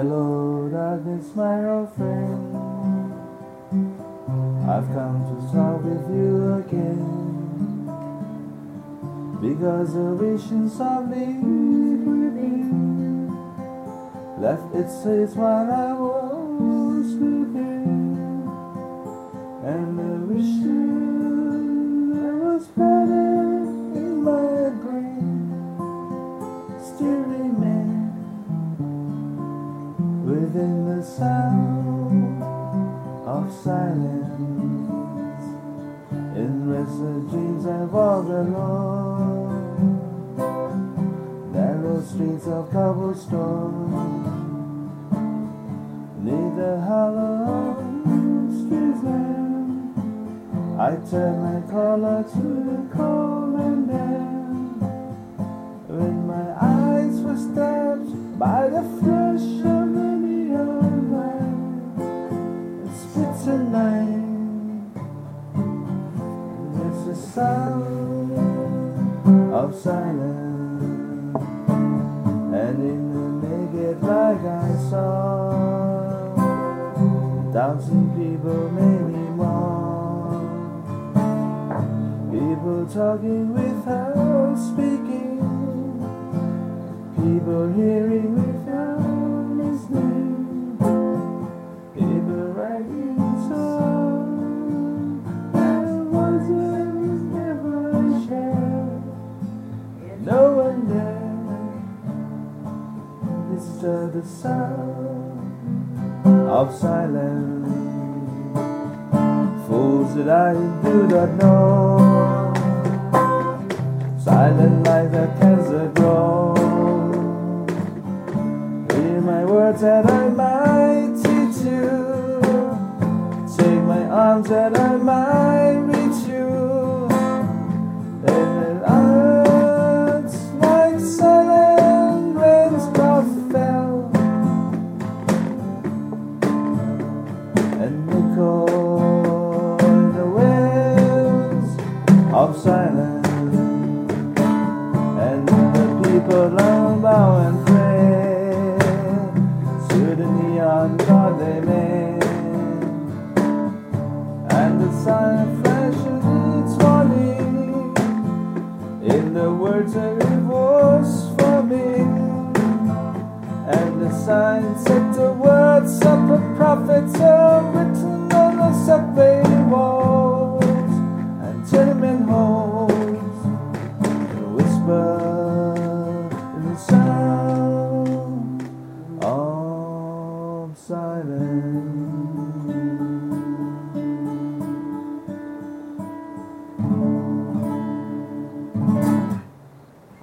is my old friend. I've come to talk with you again because the visions of me left its place while I was within the sound of silence. In restless dreams I walk alone, narrow streets of cobblestone, near the hollow streets. I turn my collar to the cold A sound of silence, and in the naked light I saw thousand people, maybe more. People talking without speaking, people hearing disturb the sound of silence. Fools that I do not know, silent like the cancer grow. Hear my words that I might teach you. Take my arms that I might The sun its warning in the words that it was for me. And the sign said the words of the prophets